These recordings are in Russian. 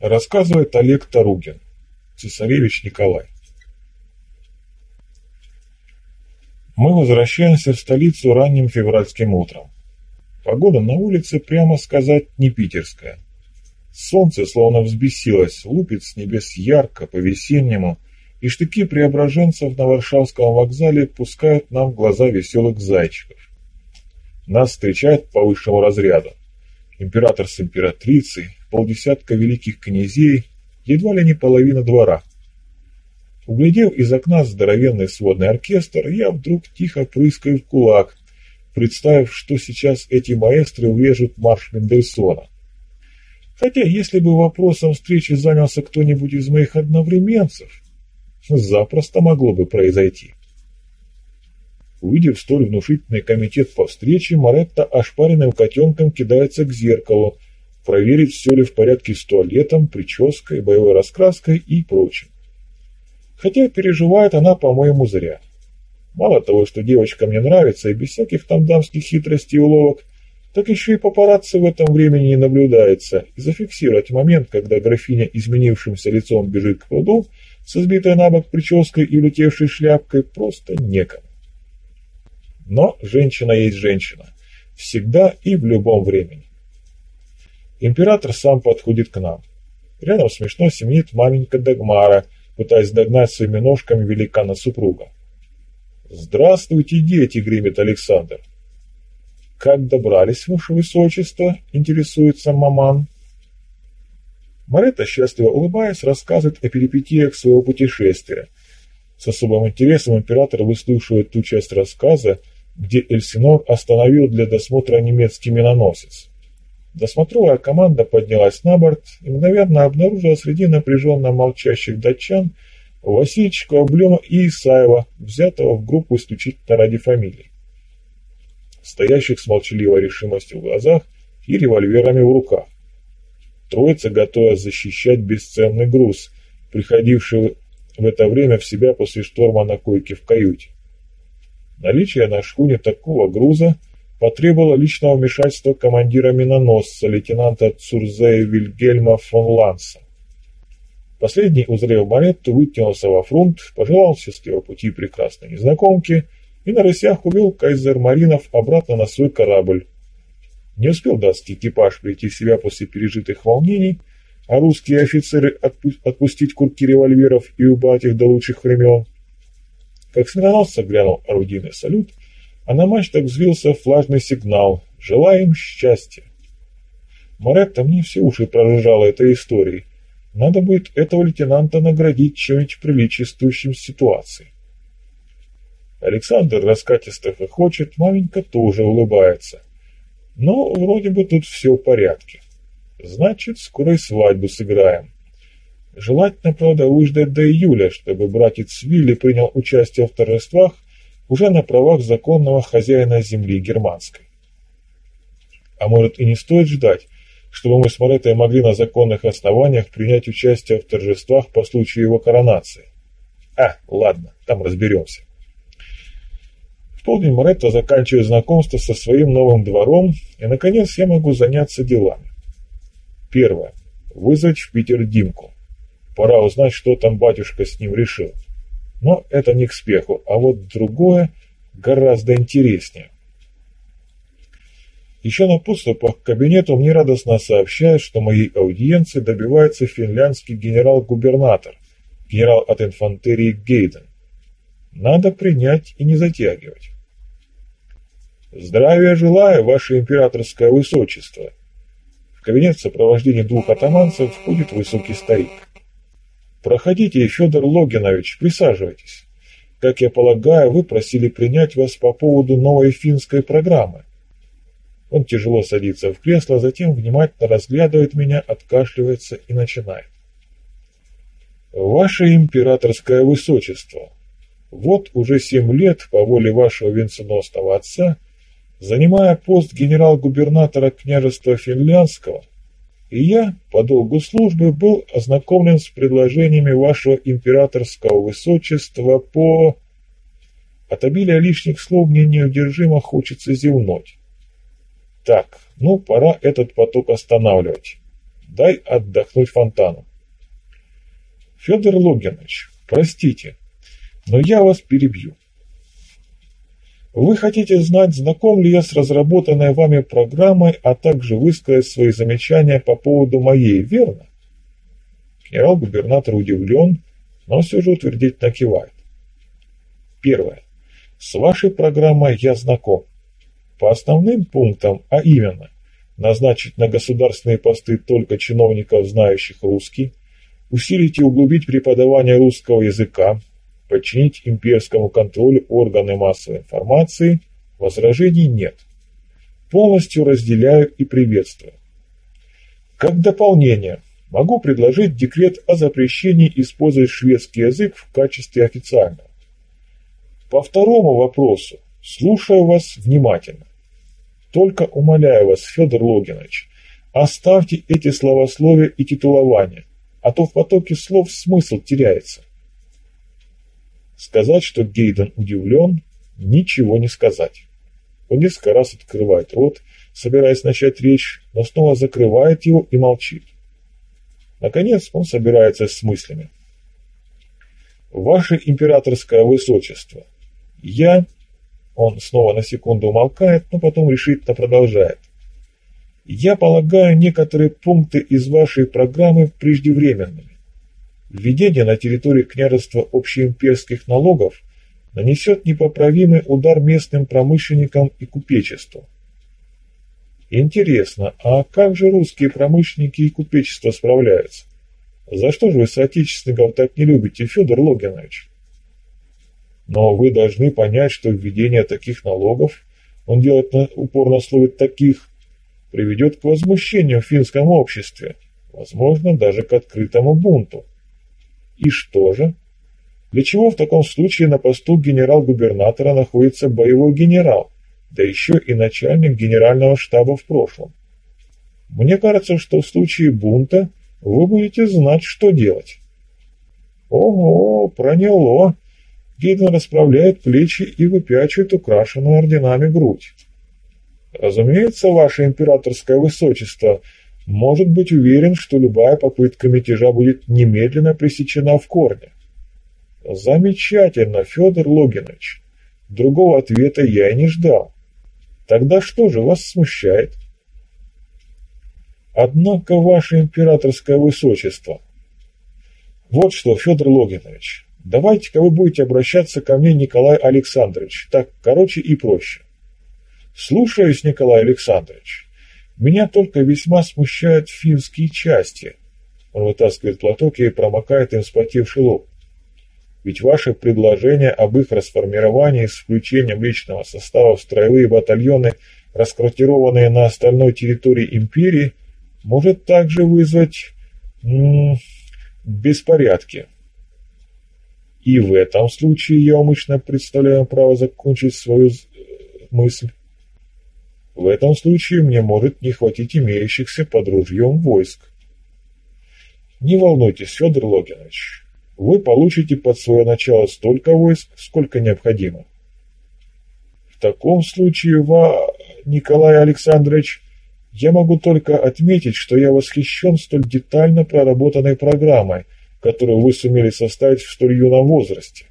Рассказывает Олег Таругин, цесаревич Николай. Мы возвращаемся в столицу ранним февральским утром. Погода на улице, прямо сказать, не питерская. Солнце словно взбесилось, лупит с небес ярко, по-весеннему, и штыки преображенцев на Варшавском вокзале пускают нам в глаза веселых зайчиков. Нас встречают по высшему разряду. Император с императрицей, полдесятка великих князей, едва ли не половина двора. Углядев из окна здоровенный сводный оркестр, я вдруг тихо прыскаю в кулак, представив, что сейчас эти маэстры уврежут марш Мендельсона. Хотя, если бы вопросом встречи занялся кто-нибудь из моих одновременцев, запросто могло бы произойти. Увидев столь внушительный комитет по встрече, Моретто ошпаренным котенком кидается к зеркалу, проверить, все ли в порядке с туалетом, прической, боевой раскраской и прочим. Хотя переживает она, по-моему, зря. Мало того, что девочка мне нравится и без всяких там дамских хитростей и уловок, так еще и папарацци в этом времени не наблюдается, и зафиксировать момент, когда графиня изменившимся лицом бежит к пруду, со сбитой на бок прической и улетевшей шляпкой, просто некому. Но женщина есть женщина. Всегда и в любом времени. Император сам подходит к нам. Рядом смешно семенит маменька Дагмара, пытаясь догнать своими ножками великана-супруга. «Здравствуйте, дети!» — гремит Александр. «Как добрались, ваше высочество?» — интересуется маман. Марета, счастливо улыбаясь, рассказывает о перипетиях своего путешествия. С особым интересом император выслушивает ту часть рассказа, где Эльсинор остановил для досмотра немецкий миноносец. Досмотровая команда поднялась на борт и мгновенно обнаружила среди напряженно молчащих датчан Васильчика, Облема и Исаева, взятого в группу исключительно ради фамилии. Стоящих с молчаливой решимостью в глазах и револьверами в руках. Троица готова защищать бесценный груз, приходивший в это время в себя после шторма на койке в каюте. Наличие на шхуне такого груза – потребовала личного вмешательства командира миноносца, лейтенанта Цурзея Вильгельма фон Ланса. Последний, узрев Баретту, вытянулся во фронт, пожелал счастливого пути прекрасной незнакомке и на рысях увел кайзер Маринов обратно на свой корабль. Не успел датский экипаж прийти в себя после пережитых волнений, а русские офицеры отпу отпустить курки револьверов и убрать их до лучших времен. Как с миноносца глянул орудийный салют, а на мачтах взвился флажный сигнал «Желаем счастья». Моретта мне все уши прорыжала этой историей. Надо будет этого лейтенанта наградить чем-нибудь приличествующим ситуации. Александр раскатисто хохочет, маменька тоже улыбается. Но вроде бы тут все в порядке. Значит, скоро и свадьбу сыграем. Желательно, правда, выждать до июля, чтобы братец Вилли принял участие в торжествах уже на правах законного хозяина земли германской. А может и не стоит ждать, чтобы мы с Моретой могли на законных основаниях принять участие в торжествах по случаю его коронации. А, ладно, там разберемся. В полдень Моретто заканчивает знакомство со своим новым двором, и, наконец, я могу заняться делами. Первое. Вызвать в Питер Димку. Пора узнать, что там батюшка с ним решил. Но это не к спеху, а вот другое гораздо интереснее. Еще на подступах к кабинету мне радостно сообщают, что моей аудиенции добивается финляндский генерал-губернатор, генерал от инфантерии Гейден. Надо принять и не затягивать. Здравия желаю, ваше императорское высочество. В кабинет в сопровождении двух атаманцев входит высокий старик. Проходите, Федор Логинович, присаживайтесь. Как я полагаю, вы просили принять вас по поводу новой финской программы. Он тяжело садится в кресло, затем внимательно разглядывает меня, откашливается и начинает. Ваше императорское высочество, вот уже семь лет по воле вашего венценосного отца, занимая пост генерал-губернатора княжества Финляндского, и я по долгу службы был ознакомлен с предложениями вашего императорского высочества по... От обилия лишних слов мне неудержимо хочется зевнуть. Так, ну, пора этот поток останавливать. дай отдохнуть фонтану. Федор Логинович, простите, но я вас перебью. Вы хотите знать, знаком ли я с разработанной вами программой, а также высказать свои замечания по поводу моей, верно? Генерал-губернатор удивлен, но все же утвердительно кивает. Первое. С вашей программой я знаком. По основным пунктам, а именно, назначить на государственные посты только чиновников, знающих русский, усилить и углубить преподавание русского языка, подчинить имперскому контролю органы массовой информации, возражений нет. Полностью разделяю и приветствую. Как дополнение, могу предложить декрет о запрещении использовать шведский язык в качестве официального. По второму вопросу слушаю вас внимательно. Только умоляю вас, Федор Логинович, оставьте эти словословия и титулования, а то в потоке слов смысл теряется. Сказать, что Гейден удивлен, ничего не сказать. Он несколько раз открывает рот, собираясь начать речь, но снова закрывает его и молчит. Наконец он собирается с мыслями. «Ваше императорское высочество, я...» Он снова на секунду умолкает, но потом решительно продолжает. «Я полагаю некоторые пункты из вашей программы преждевременными. Введение на территории княжества общеимперских налогов нанесет непоправимый удар местным промышленникам и купечеству. Интересно, а как же русские промышленники и купечество справляются? За что же вы соотечественников так не любите, Федор Логинович? Но вы должны понять, что введение таких налогов, он делает на, упор на слове «таких», приведет к возмущению в финском обществе, возможно, даже к открытому бунту. И что же? Для чего в таком случае на посту генерал-губернатора находится боевой генерал, да еще и начальник генерального штаба в прошлом? Мне кажется, что в случае бунта вы будете знать, что делать. Ого, проняло. Гиден расправляет плечи и выпячивает украшенную орденами грудь. Разумеется, ваше императорское высочество – может быть уверен, что любая попытка мятежа будет немедленно пресечена в корне. Замечательно, Федор Логинович. Другого ответа я и не ждал. Тогда что же вас смущает? Однако, ваше императорское высочество. Вот что, Федор Логинович, давайте-ка вы будете обращаться ко мне, Николай Александрович, так короче и проще. Слушаюсь, Николай Александрович. Меня только весьма смущают финские части. Он вытаскивает платок и промокает им спотевший лоб. Ведь ваше предложение об их расформировании с включением личного состава в строевые батальоны, расквартированные на остальной территории империи, может также вызвать беспорядки. И в этом случае я умышленно представляю право закончить свою мысль. В этом случае мне может не хватить имеющихся под ружьем войск. Не волнуйтесь, Федор Логинович, вы получите под свое начало столько войск, сколько необходимо. В таком случае, Ва... Николай Александрович, я могу только отметить, что я восхищен столь детально проработанной программой, которую вы сумели составить в столь юном возрасте.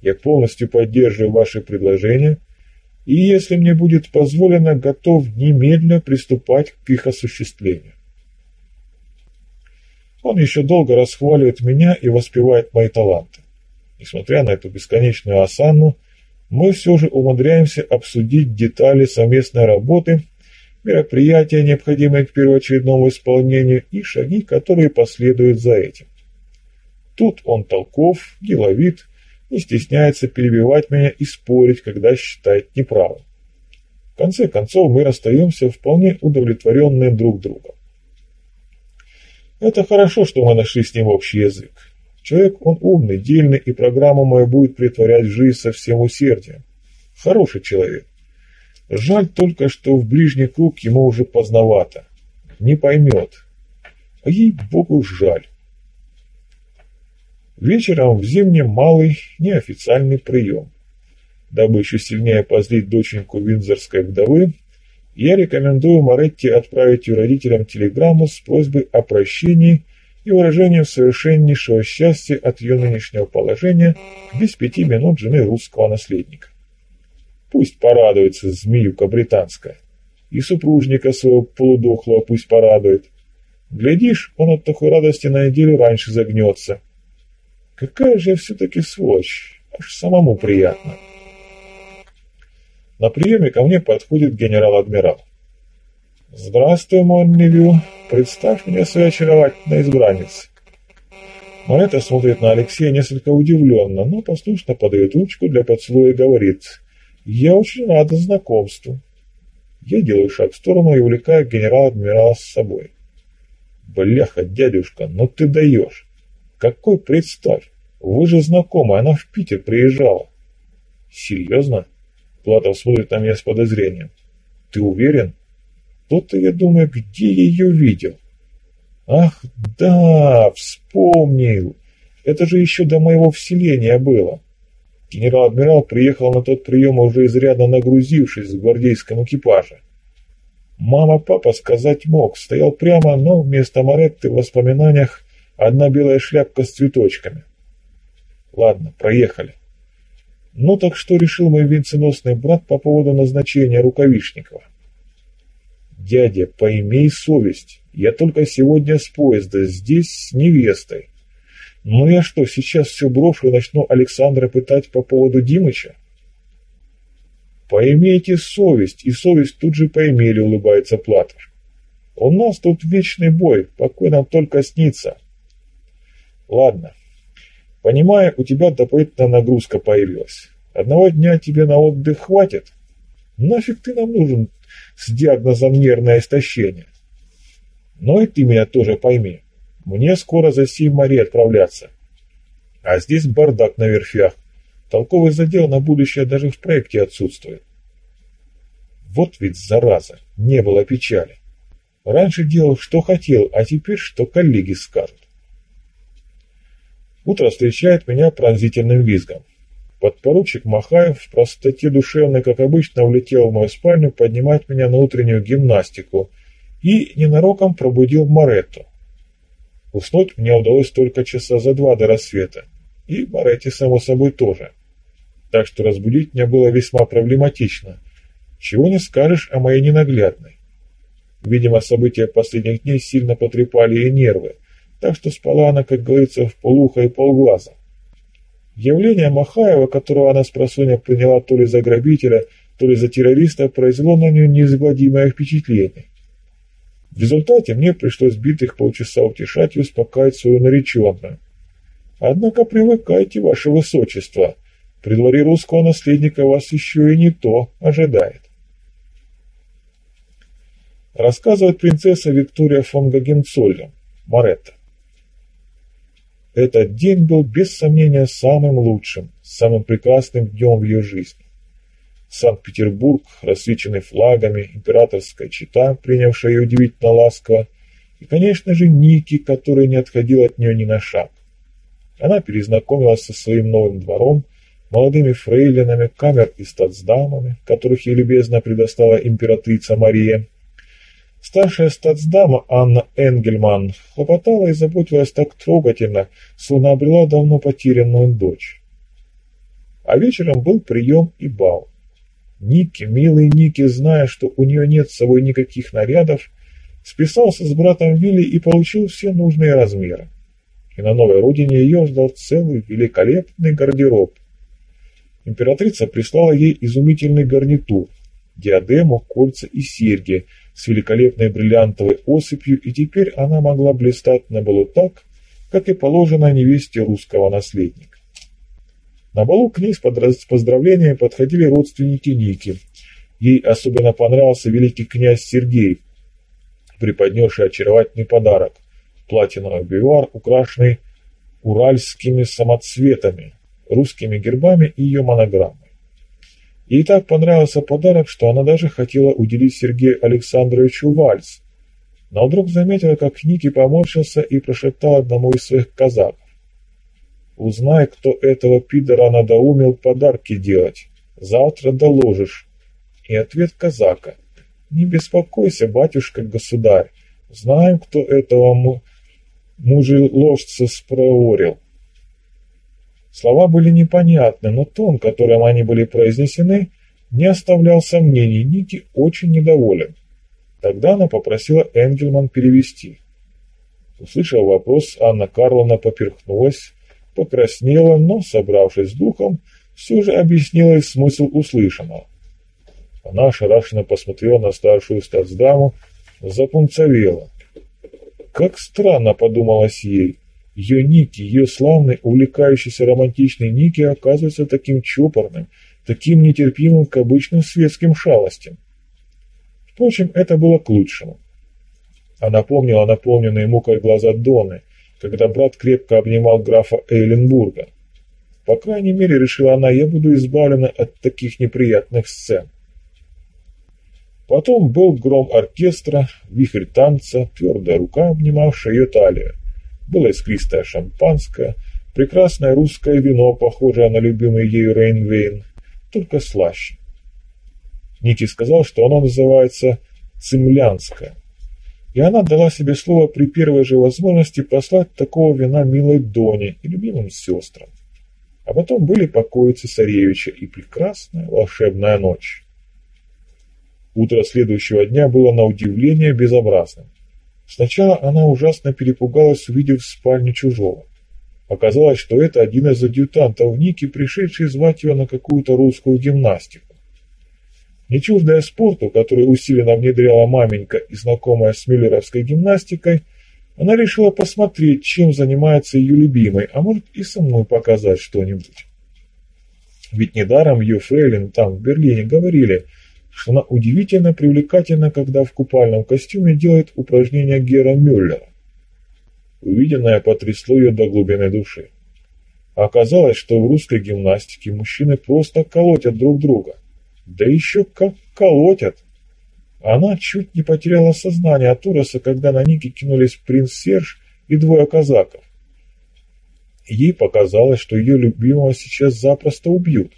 Я полностью поддерживаю ваши предложения и, если мне будет позволено, готов немедленно приступать к их осуществлению. Он еще долго расхваливает меня и воспевает мои таланты. Несмотря на эту бесконечную осанну, мы все же умудряемся обсудить детали совместной работы, мероприятия, необходимые к первоочередному исполнению, и шаги, которые последуют за этим. Тут он толков, деловит, не стесняется перебивать меня и спорить, когда считает неправым. В конце концов, мы расстаемся вполне удовлетворенные друг другом. Это хорошо, что мы нашли с ним общий язык. Человек, он умный, дельный, и программу мою будет притворять в жизнь со всем усердием. Хороший человек. Жаль только, что в ближний круг ему уже поздновато. Не поймет. А ей-богу жаль. Вечером в зимнем малый неофициальный прием. Дабы еще сильнее позлить доченьку виндзорской вдовы, я рекомендую Моретти отправить ее родителям телеграмму с просьбой о прощении и выражением совершеннейшего счастья от ее нынешнего положения без пяти минут жены русского наследника. Пусть порадуется змеюка британская. И супружника своего полудохлого пусть порадует. Глядишь, он от такой радости на неделю раньше загнется. Какая же я все-таки сволочь, аж самому приятно. На приеме ко мне подходит генерал-адмирал. «Здравствуй, мой Невю. Представь мне свою очаровательной избранниц». Марета смотрит на Алексея несколько удивленно, но послушно подает ручку для поцелуя и говорит «Я очень рада знакомству». Я делаю шаг в сторону и увлекаю генерала-адмирала с собой. «Бляха, дядюшка, ну ты даешь! Какой представь! Вы же знакомы, она в Питер приезжала». «Серьезно?» Платов смотрит на меня с подозрением. «Ты уверен?» «То-то я думаю, где ее видел?» «Ах, да, вспомнил! Это же еще до моего вселения было!» Генерал-адмирал приехал на тот прием, уже изрядно нагрузившись в гвардейском экипаже. Мама-папа сказать мог, стоял прямо, но вместо Моретты в воспоминаниях одна белая шляпка с цветочками. Ладно, проехали. Ну так что решил мой венценосный брат по поводу назначения Рукавишникова? Дядя, поимей совесть. Я только сегодня с поезда, здесь с невестой. Ну я что, сейчас все брошу и начну Александра пытать по поводу Димыча? Поимейте совесть, и совесть тут же поимели, улыбается Платов. У нас тут вечный бой, покой нам только снится. Ладно, Понимаю, у тебя дополнительная нагрузка появилась. Одного дня тебе на отдых хватит? Нафиг ты нам нужен с диагнозом нервное истощение? Но и ты меня тоже пойми. Мне скоро за сей море отправляться. А здесь бардак на верфях. Толковый задел на будущее даже в проекте отсутствует. Вот ведь зараза, не было печали. Раньше делал, что хотел, а теперь, что коллеги скажут. Утро встречает меня пронзительным визгом. Подпоручик Махаев в простоте душевной, как обычно, влетел в мою спальню поднимать меня на утреннюю гимнастику и ненароком пробудил Маретту. Уснуть мне удалось только часа за два до рассвета, и Маретте, само собой, тоже. Так что разбудить меня было весьма проблематично. Чего не скажешь о моей ненаглядной. Видимо, события последних дней сильно потрепали ей нервы, так что спала она, как говорится, в полуха и полглаза. Явление Махаева, которого она с просонья приняла то ли за грабителя, то ли за террориста, произвело на нее неизгладимое впечатление. В результате мне пришлось битых полчаса утешать и успокаивать свою нареченную. Однако привыкайте, ваше высочество, при дворе русского наследника вас еще и не то ожидает. Рассказывает принцесса Виктория фон Гагенцоллен, Моретта. Этот день был без сомнения самым лучшим, самым прекрасным днем в ее жизни. Санкт-Петербург, рассвеченный флагами, императорская чита, принявшая ее удивительно ласково, и, конечно же, Ники, который не отходил от нее ни на шаг. Она перезнакомилась со своим новым двором, молодыми фрейлинами, камер и статсдамами, которых ей любезно предоставила императрица Мария, Старшая статсдама Анна Энгельман хлопотала и заботилась так трогательно, словно обрела давно потерянную дочь. А вечером был прием и бал. Ники, милый Ники, зная, что у нее нет с собой никаких нарядов, списался с братом Вилли и получил все нужные размеры. И на новой родине ее ждал целый великолепный гардероб. Императрица прислала ей изумительный гарнитур, диадему, кольца и серьги – с великолепной бриллиантовой осыпью, и теперь она могла блистать на балу так, как и положено невесте русского наследника. На балу к ней с поздравлениями подходили родственники Ники. Ей особенно понравился великий князь Сергей, преподнесший очаровательный подарок – платиновый бивар, украшенный уральскими самоцветами, русскими гербами и ее монограммой. Ей так понравился подарок, что она даже хотела уделить Сергею Александровичу вальс. Но вдруг заметила, как Ники поморщился и прошептал одному из своих казаков. «Узнай, кто этого пидора надоумил подарки делать. Завтра доложишь». И ответ казака. Не беспокойся, батюшка-государь, знаем, кто этого му мужеложца спроорил. Слова были непонятны, но тон, которым они были произнесены, не оставлял сомнений, Ники очень недоволен. Тогда она попросила Энгельман перевести. Услышав вопрос, Анна Карловна поперхнулась, покраснела, но, собравшись с духом, все же объяснила ей смысл услышанного. Она ошарашенно посмотрела на старшую статсдаму, запунцовела. Как странно, подумалось ей, ее Ники, ее славный, увлекающийся романтичный Ники оказывается таким чопорным, таким нетерпимым к обычным светским шалостям. Впрочем, это было к лучшему. Она помнила наполненные мукой глаза Доны, когда брат крепко обнимал графа Эйленбурга. По крайней мере, решила она, я буду избавлена от таких неприятных сцен. Потом был гром оркестра, вихрь танца, твердая рука, обнимавшая ее талию. Было искристое шампанское, прекрасное русское вино, похожее на любимый ею Рейнвейн, только слаще. Ники сказал, что оно называется «цемлянское». И она дала себе слово при первой же возможности послать такого вина милой Доне и любимым сестрам. А потом были покои цесаревича и прекрасная волшебная ночь. Утро следующего дня было на удивление безобразным. Сначала она ужасно перепугалась, увидев спальню чужого. Оказалось, что это один из адъютантов Ники, пришедший звать ее на какую-то русскую гимнастику. Не чуждая спорту, который усиленно внедряла маменька и знакомая с миллеровской гимнастикой, она решила посмотреть, чем занимается ее любимый, а может и самой показать что-нибудь. Ведь недаром ее фрейлин там, в Берлине, говорили, она удивительно привлекательна, когда в купальном костюме делает упражнения Гера Мюллера. Увиденное потрясло ее до глубины души. оказалось, что в русской гимнастике мужчины просто колотят друг друга – да еще как колотят. Она чуть не потеряла сознание от ужаса, когда на Ники кинулись принц Серж и двое казаков. Ей показалось, что ее любимого сейчас запросто убьют.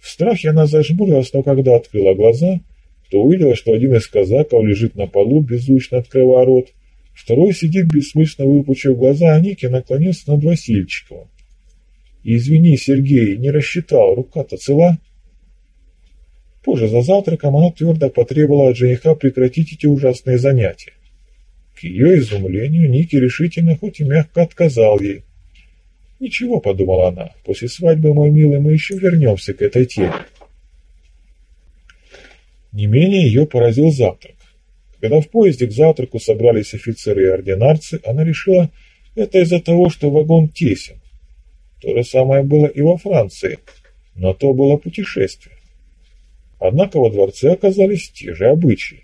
В страхе она зажмурилась, но когда открыла глаза, то увидела, что один из казаков лежит на полу, беззвучно открывая рот, второй сидит бессмысленно выпучив глаза, а Ники наклонился над Васильчиковым. «Извини, Сергей, не рассчитал, рука-то цела?» Позже за завтраком она твердо потребовала от жениха прекратить эти ужасные занятия. К ее изумлению Ники решительно, хоть и мягко отказал ей. «Ничего», — подумала она, — «после свадьбы, мой милый, мы еще вернемся к этой теме». Не менее ее поразил завтрак. Когда в поезде к завтраку собрались офицеры и ординарцы, она решила, это из-за того, что вагон тесен. То же самое было и во Франции, но то было путешествие. Однако во дворце оказались те же обычаи.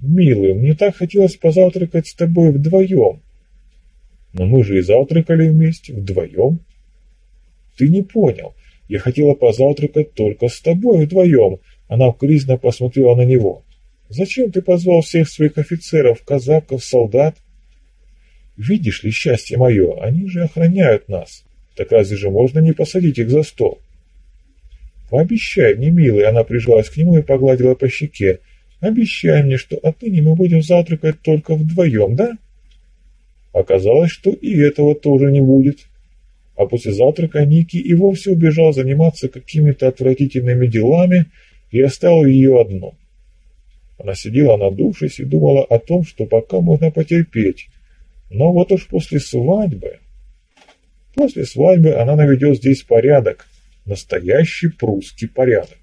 «Милый, мне так хотелось позавтракать с тобой вдвоем». «Но мы же и завтракали вместе, вдвоем». «Ты не понял. Я хотела позавтракать только с тобой вдвоем». Она вкризно посмотрела на него. «Зачем ты позвал всех своих офицеров, казаков, солдат?» «Видишь ли, счастье мое, они же охраняют нас. Так разве же можно не посадить их за стол?» «Пообещай мне, милый!» Она прижалась к нему и погладила по щеке. «Обещай мне, что отныне мы будем завтракать только вдвоем, да?» Оказалось, что и этого тоже не будет. А после завтрака Ники и вовсе убежал заниматься какими-то отвратительными делами и оставил ее одну. Она сидела надувшись и думала о том, что пока можно потерпеть. Но вот уж после свадьбы... После свадьбы она наведет здесь порядок, Настоящий прусский порядок.